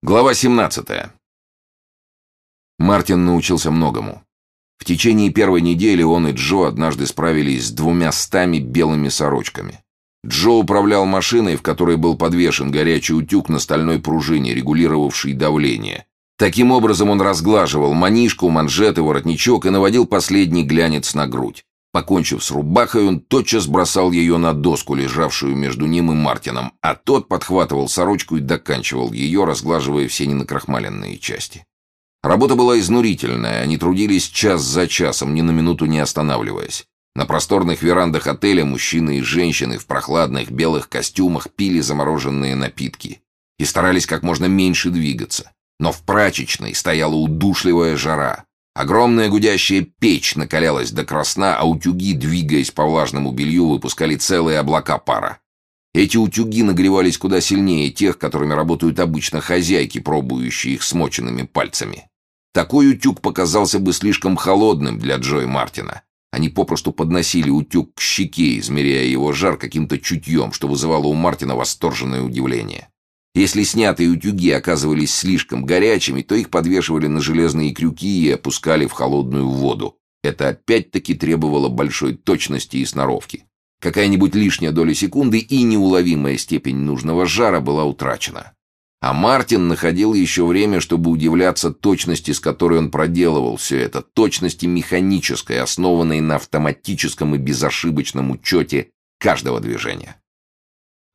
Глава 17. Мартин научился многому. В течение первой недели он и Джо однажды справились с двумя стами белыми сорочками. Джо управлял машиной, в которой был подвешен горячий утюг на стальной пружине, регулировавший давление. Таким образом он разглаживал манишку, манжеты, воротничок и наводил последний глянец на грудь. Покончив с рубахой, он тотчас бросал ее на доску, лежавшую между ним и Мартином, а тот подхватывал сорочку и доканчивал ее, разглаживая все ненакрахмаленные части. Работа была изнурительная, они трудились час за часом, ни на минуту не останавливаясь. На просторных верандах отеля мужчины и женщины в прохладных белых костюмах пили замороженные напитки и старались как можно меньше двигаться. Но в прачечной стояла удушливая жара. Огромная гудящая печь накалялась до красна, а утюги, двигаясь по влажному белью, выпускали целые облака пара. Эти утюги нагревались куда сильнее тех, которыми работают обычно хозяйки, пробующие их смоченными пальцами. Такой утюг показался бы слишком холодным для Джо и Мартина. Они попросту подносили утюг к щеке, измеряя его жар каким-то чутьем, что вызывало у Мартина восторженное удивление. Если снятые утюги оказывались слишком горячими, то их подвешивали на железные крюки и опускали в холодную воду. Это опять-таки требовало большой точности и сноровки. Какая-нибудь лишняя доля секунды и неуловимая степень нужного жара была утрачена. А Мартин находил еще время, чтобы удивляться точности, с которой он проделывал все это, точности механической, основанной на автоматическом и безошибочном учете каждого движения.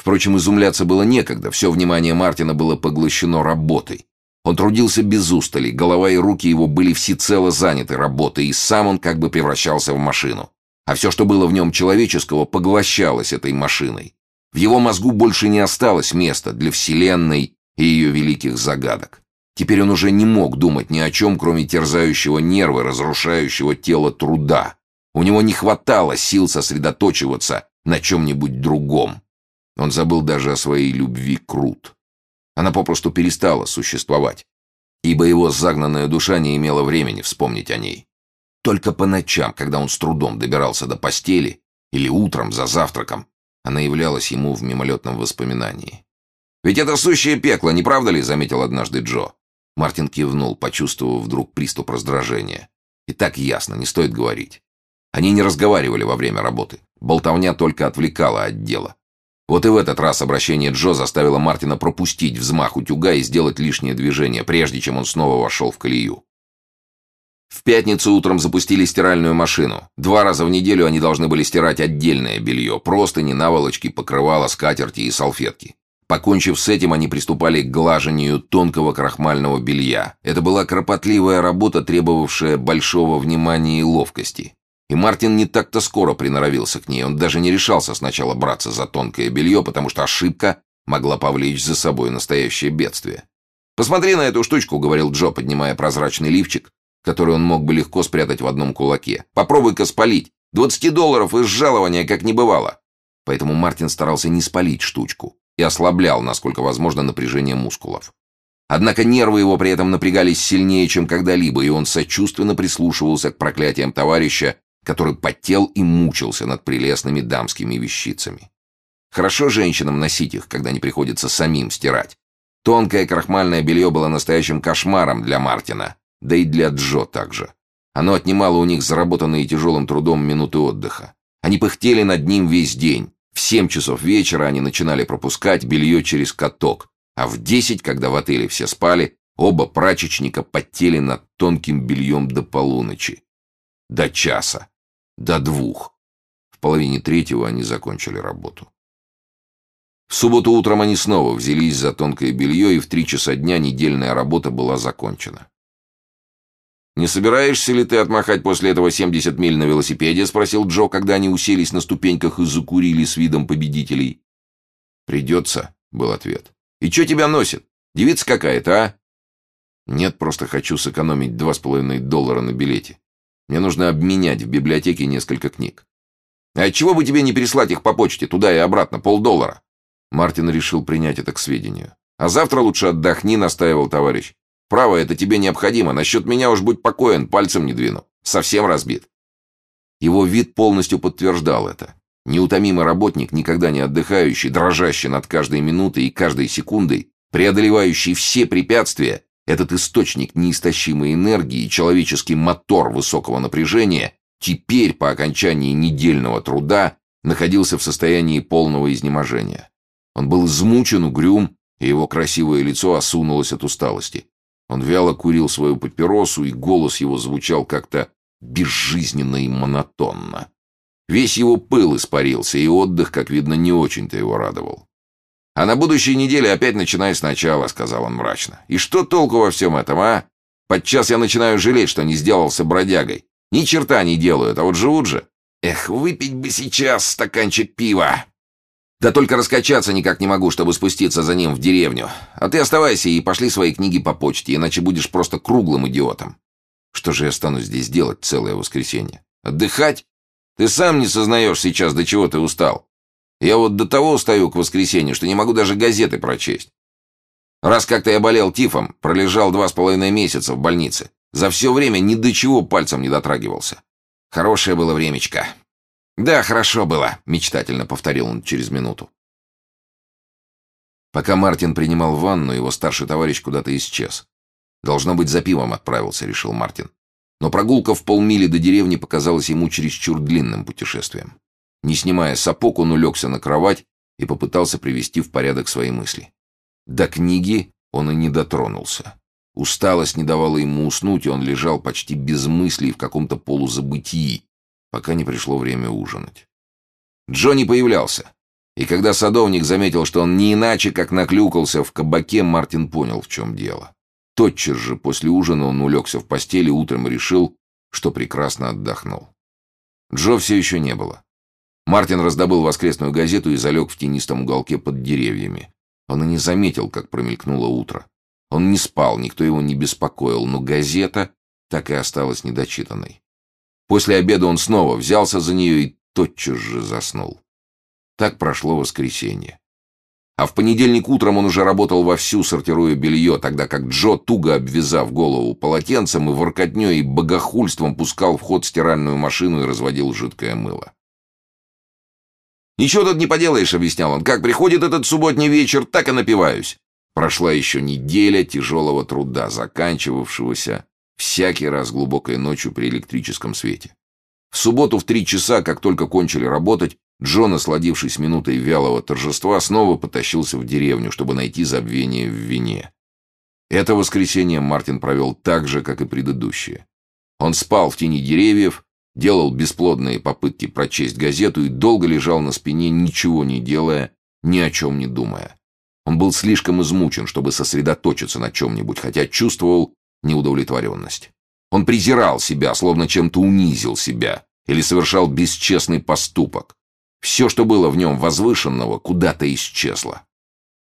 Впрочем, изумляться было некогда, все внимание Мартина было поглощено работой. Он трудился без устали, голова и руки его были всецело заняты работой, и сам он как бы превращался в машину. А все, что было в нем человеческого, поглощалось этой машиной. В его мозгу больше не осталось места для Вселенной и ее великих загадок. Теперь он уже не мог думать ни о чем, кроме терзающего нервы, разрушающего тело труда. У него не хватало сил сосредоточиваться на чем-нибудь другом. Он забыл даже о своей любви к Рут. Она попросту перестала существовать, ибо его загнанная душа не имела времени вспомнить о ней. Только по ночам, когда он с трудом добирался до постели, или утром за завтраком, она являлась ему в мимолетном воспоминании. «Ведь это сущее пекло, не правда ли?» — заметил однажды Джо. Мартин кивнул, почувствовав вдруг приступ раздражения. И так ясно, не стоит говорить. Они не разговаривали во время работы. Болтовня только отвлекала от дела. Вот и в этот раз обращение Джо заставило Мартина пропустить взмах утюга и сделать лишнее движение, прежде чем он снова вошел в колею. В пятницу утром запустили стиральную машину. Два раза в неделю они должны были стирать отдельное белье, простыни, наволочки, покрывала, скатерти и салфетки. Покончив с этим, они приступали к глажению тонкого крахмального белья. Это была кропотливая работа, требовавшая большого внимания и ловкости. И Мартин не так-то скоро приноровился к ней. Он даже не решался сначала браться за тонкое белье, потому что ошибка могла повлечь за собой настоящее бедствие. «Посмотри на эту штучку», — говорил Джо, поднимая прозрачный лифчик, который он мог бы легко спрятать в одном кулаке. «Попробуй-ка спалить. Двадцати долларов из жалования как не бывало». Поэтому Мартин старался не спалить штучку и ослаблял, насколько возможно, напряжение мускулов. Однако нервы его при этом напрягались сильнее, чем когда-либо, и он сочувственно прислушивался к проклятиям товарища, который потел и мучился над прелестными дамскими вещицами. Хорошо женщинам носить их, когда не приходится самим стирать. Тонкое крахмальное белье было настоящим кошмаром для Мартина, да и для Джо также. Оно отнимало у них заработанные тяжелым трудом минуты отдыха. Они пыхтели над ним весь день. В семь часов вечера они начинали пропускать белье через каток, а в десять, когда в отеле все спали, оба прачечника потели над тонким бельем до полуночи. До часа. До двух. В половине третьего они закончили работу. В субботу утром они снова взялись за тонкое белье, и в три часа дня недельная работа была закончена. «Не собираешься ли ты отмахать после этого 70 миль на велосипеде?» — спросил Джо, когда они уселись на ступеньках и закурили с видом победителей. «Придется», — был ответ. «И что тебя носит? Девица какая-то, а?» «Нет, просто хочу сэкономить два с половиной доллара на билете. Мне нужно обменять в библиотеке несколько книг. А чего бы тебе не переслать их по почте, туда и обратно, полдоллара? Мартин решил принять это к сведению. А завтра лучше отдохни, настаивал товарищ. Право, это тебе необходимо. Насчет меня уж будь покоен, пальцем не двину. Совсем разбит. Его вид полностью подтверждал это. Неутомимый работник, никогда не отдыхающий, дрожащий над каждой минутой и каждой секундой, преодолевающий все препятствия, этот источник неистощимой энергии, человеческий мотор высокого напряжения, теперь, по окончании недельного труда, находился в состоянии полного изнеможения. Он был измучен, угрюм, и его красивое лицо осунулось от усталости. Он вяло курил свою папиросу, и голос его звучал как-то безжизненно и монотонно. Весь его пыл испарился, и отдых, как видно, не очень-то его радовал. «А на будущей неделе опять начинай сначала», — сказал он мрачно. «И что толку во всем этом, а? Подчас я начинаю жалеть, что не сделался бродягой. Ни черта не делают, а вот живут же. Эх, выпить бы сейчас стаканчик пива. Да только раскачаться никак не могу, чтобы спуститься за ним в деревню. А ты оставайся и пошли свои книги по почте, иначе будешь просто круглым идиотом. Что же я стану здесь делать целое воскресенье? Отдыхать? Ты сам не сознаешь сейчас, до чего ты устал. Я вот до того устаю к воскресенью, что не могу даже газеты прочесть. Раз как-то я болел тифом, пролежал два с половиной месяца в больнице. За все время ни до чего пальцем не дотрагивался. Хорошее было времечко. Да, хорошо было, мечтательно повторил он через минуту. Пока Мартин принимал ванну, его старший товарищ куда-то исчез. Должно быть, за пивом отправился, решил Мартин. Но прогулка в полмили до деревни показалась ему чересчур длинным путешествием. Не снимая сапог, он улегся на кровать и попытался привести в порядок свои мысли. До книги он и не дотронулся. Усталость не давала ему уснуть, и он лежал почти без мыслей в каком-то полузабытии, пока не пришло время ужинать. Джо появлялся. И когда садовник заметил, что он не иначе, как наклюкался в кабаке, Мартин понял, в чем дело. Тотчас же после ужина он улегся в постели и утром решил, что прекрасно отдохнул. Джо все еще не было. Мартин раздобыл воскресную газету и залег в тенистом уголке под деревьями. Он и не заметил, как промелькнуло утро. Он не спал, никто его не беспокоил, но газета так и осталась недочитанной. После обеда он снова взялся за нее и тотчас же заснул. Так прошло воскресенье. А в понедельник утром он уже работал вовсю, сортируя белье, тогда как Джо, туго обвязав голову полотенцем и воркотней и богохульством пускал в ход стиральную машину и разводил жидкое мыло. «Ничего тут не поделаешь», — объяснял он. «Как приходит этот субботний вечер, так и напиваюсь. Прошла еще неделя тяжелого труда, заканчивавшегося всякий раз глубокой ночью при электрическом свете. В субботу в три часа, как только кончили работать, Джон, насладившись минутой вялого торжества, снова потащился в деревню, чтобы найти забвение в вине. Это воскресенье Мартин провел так же, как и предыдущее. Он спал в тени деревьев, делал бесплодные попытки прочесть газету и долго лежал на спине, ничего не делая, ни о чем не думая. Он был слишком измучен, чтобы сосредоточиться на чем-нибудь, хотя чувствовал неудовлетворенность. Он презирал себя, словно чем-то унизил себя или совершал бесчестный поступок. Все, что было в нем возвышенного, куда-то исчезло.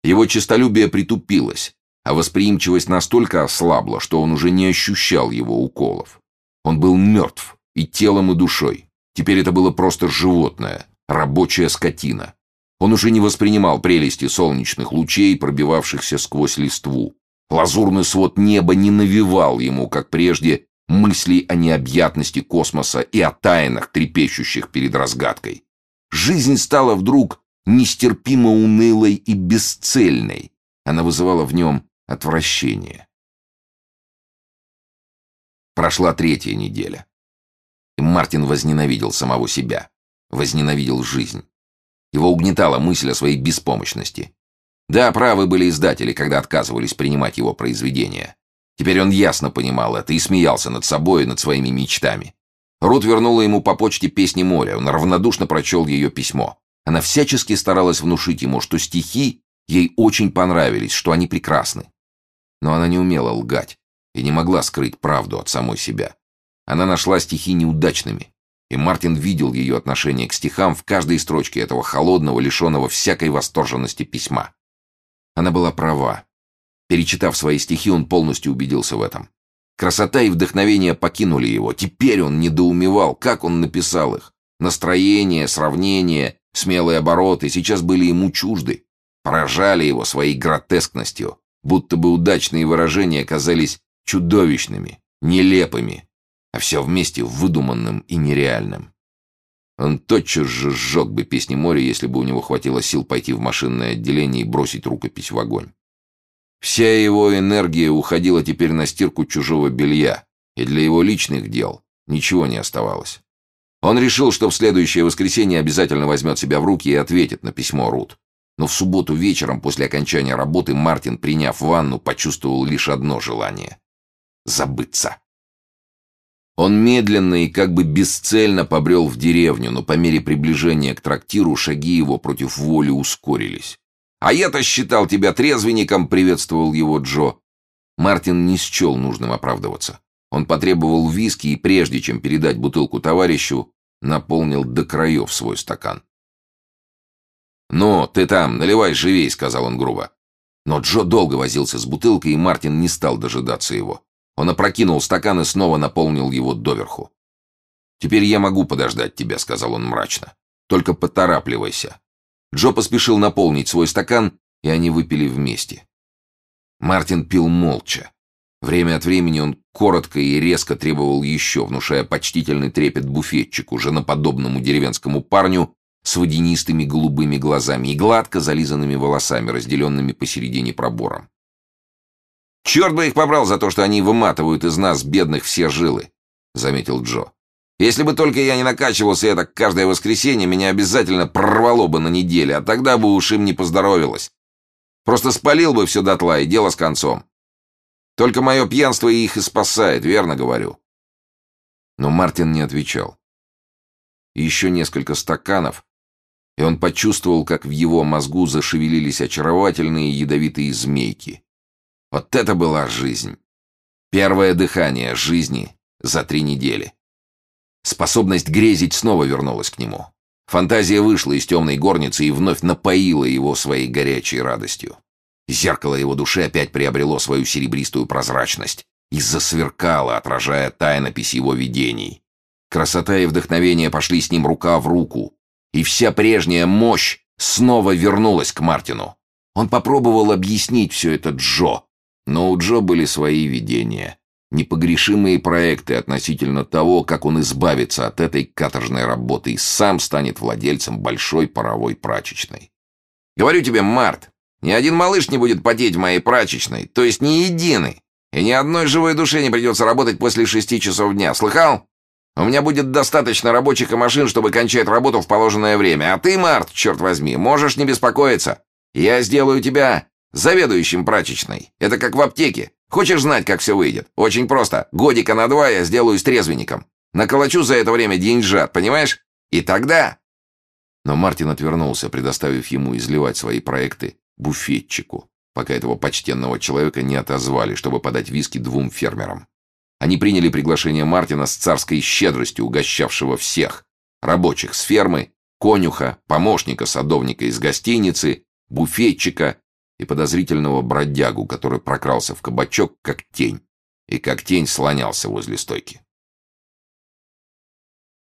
Его честолюбие притупилось, а восприимчивость настолько ослабла, что он уже не ощущал его уколов. Он был мертв и телом, и душой. Теперь это было просто животное, рабочая скотина. Он уже не воспринимал прелести солнечных лучей, пробивавшихся сквозь листву. Лазурный свод неба не навевал ему, как прежде, мыслей о необъятности космоса и о тайнах, трепещущих перед разгадкой. Жизнь стала вдруг нестерпимо унылой и бесцельной. Она вызывала в нем отвращение. Прошла третья неделя. И Мартин возненавидел самого себя, возненавидел жизнь. Его угнетала мысль о своей беспомощности. Да, правы были издатели, когда отказывались принимать его произведения. Теперь он ясно понимал это и смеялся над собой и над своими мечтами. Рут вернула ему по почте «Песни моря», он равнодушно прочел ее письмо. Она всячески старалась внушить ему, что стихи ей очень понравились, что они прекрасны. Но она не умела лгать и не могла скрыть правду от самой себя. Она нашла стихи неудачными, и Мартин видел ее отношение к стихам в каждой строчке этого холодного, лишенного всякой восторженности письма. Она была права. Перечитав свои стихи, он полностью убедился в этом. Красота и вдохновение покинули его. Теперь он недоумевал, как он написал их. Настроение, сравнение, смелые обороты сейчас были ему чужды. Поражали его своей гротескностью, будто бы удачные выражения казались чудовищными, нелепыми, а все вместе выдуманным и нереальным. Он тотчас же сжег бы песни моря, если бы у него хватило сил пойти в машинное отделение и бросить рукопись в огонь. Вся его энергия уходила теперь на стирку чужого белья, и для его личных дел ничего не оставалось. Он решил, что в следующее воскресенье обязательно возьмет себя в руки и ответит на письмо Рут. Но в субботу вечером после окончания работы Мартин, приняв ванну, почувствовал лишь одно желание — забыться. Он медленно и как бы бесцельно побрел в деревню, но по мере приближения к трактиру шаги его против воли ускорились. «А я-то считал тебя трезвенником», — приветствовал его Джо. Мартин не счел нужным оправдываться. Он потребовал виски и, прежде чем передать бутылку товарищу, наполнил до краев свой стакан. «Ну, ты там, наливай живей», — сказал он грубо. Но Джо долго возился с бутылкой, и Мартин не стал дожидаться его. Он опрокинул стакан и снова наполнил его доверху. «Теперь я могу подождать тебя», — сказал он мрачно. «Только поторапливайся». Джо поспешил наполнить свой стакан, и они выпили вместе. Мартин пил молча. Время от времени он коротко и резко требовал еще, внушая почтительный трепет буфетчику, женоподобному деревенскому парню с водянистыми голубыми глазами и гладко зализанными волосами, разделенными посередине пробором. «Черт бы их побрал за то, что они выматывают из нас, бедных, все жилы», — заметил Джо. «Если бы только я не накачивался это каждое воскресенье, меня обязательно прорвало бы на неделе, а тогда бы уж им не поздоровилось. Просто спалил бы все дотла, и дело с концом. Только мое пьянство их и спасает, верно говорю». Но Мартин не отвечал. Еще несколько стаканов, и он почувствовал, как в его мозгу зашевелились очаровательные ядовитые змейки. Вот это была жизнь. Первое дыхание жизни за три недели. Способность грезить снова вернулась к нему. Фантазия вышла из темной горницы и вновь напоила его своей горячей радостью. Зеркало его души опять приобрело свою серебристую прозрачность и засверкало, отражая тайнопись его видений. Красота и вдохновение пошли с ним рука в руку, и вся прежняя мощь снова вернулась к Мартину. Он попробовал объяснить все это Джо, но у Джо были свои видения, непогрешимые проекты относительно того, как он избавится от этой каторжной работы и сам станет владельцем большой паровой прачечной. «Говорю тебе, Март, ни один малыш не будет потеть в моей прачечной, то есть ни единый, и ни одной живой душе не придется работать после шести часов дня. Слыхал? У меня будет достаточно рабочих и машин, чтобы кончать работу в положенное время. А ты, Март, черт возьми, можешь не беспокоиться. Я сделаю тебя Заведующим прачечной. Это как в аптеке. Хочешь знать, как все выйдет? Очень просто. Годика на два я сделаю трезвенником. Наколочу за это время деньжат, понимаешь? И тогда...» Но Мартин отвернулся, предоставив ему изливать свои проекты буфетчику, пока этого почтенного человека не отозвали, чтобы подать виски двум фермерам. Они приняли приглашение Мартина с царской щедростью, угощавшего всех. Рабочих с фермы, конюха, помощника садовника из гостиницы, буфетчика и подозрительного бродягу, который прокрался в кабачок как тень, и как тень слонялся возле стойки.